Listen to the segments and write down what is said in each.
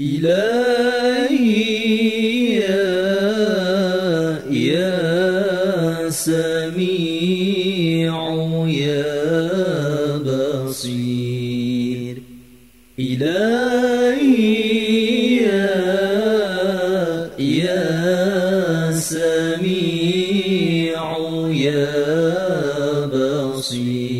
إلهي يا, يا سميع يا بصير. إلهي يا, يا سميع يا بصير.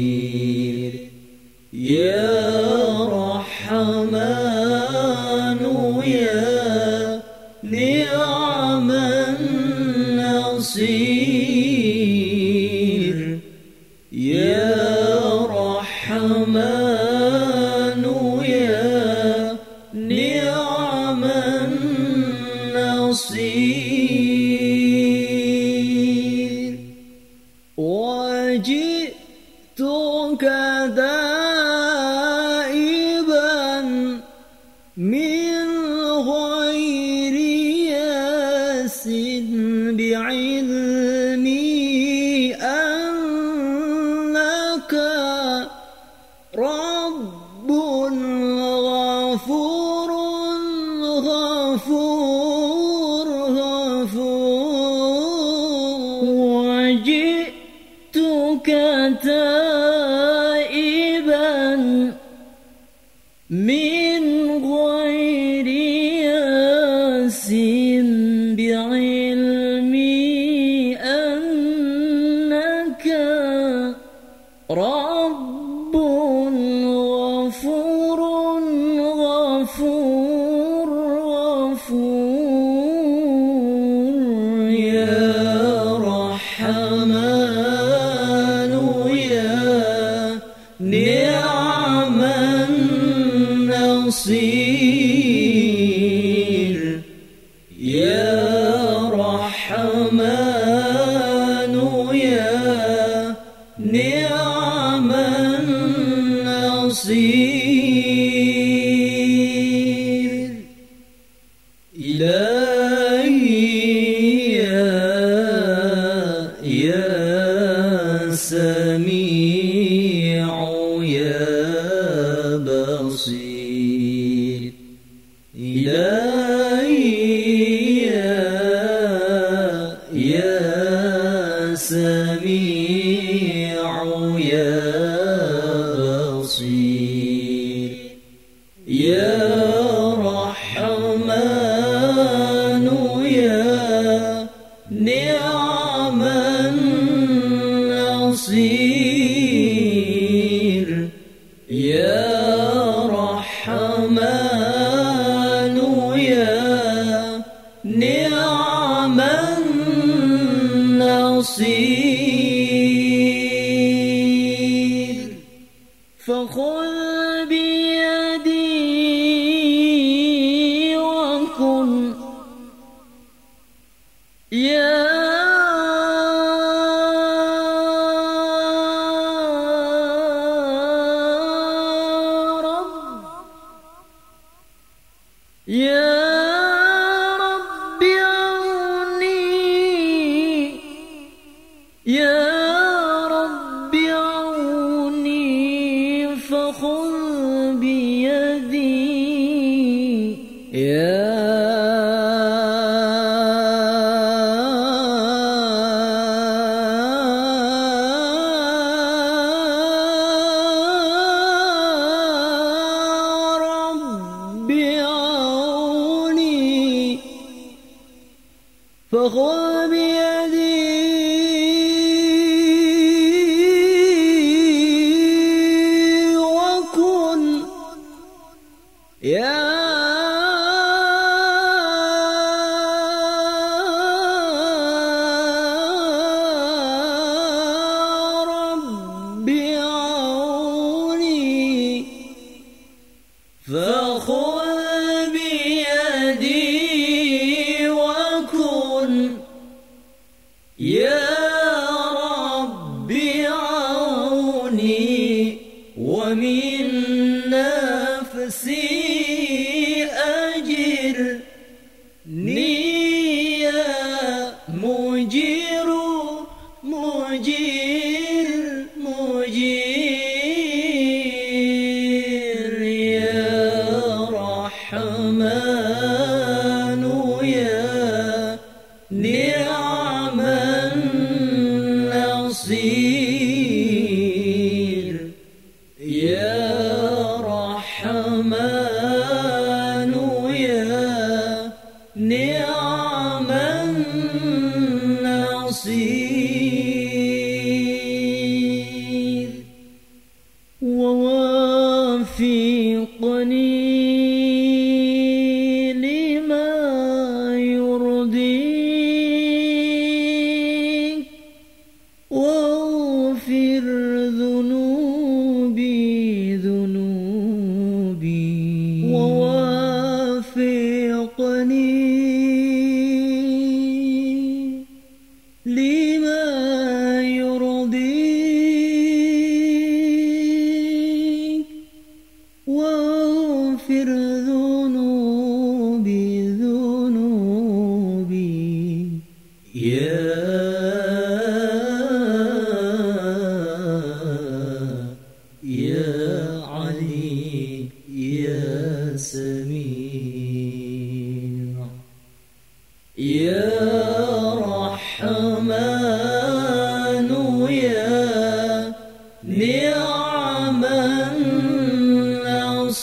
يا رحمن يا نعم النصير. وجئتك من غير ياس بعلمي غفور غفور غفور. وجئتك تائبا من غير ياس بعلمي أنك رب النصير رحمن يا نعم فخذ يا رب عوني يا فخذ بيدي وكن يا رب عوني ومن نفسي أجرني يا مجير مجير مجير. يا رحمن يا نعم النصير. الناصير واغفر ذنوبي ذنوبي. يا يا علي يا سميع. يا رحمن يا نعم.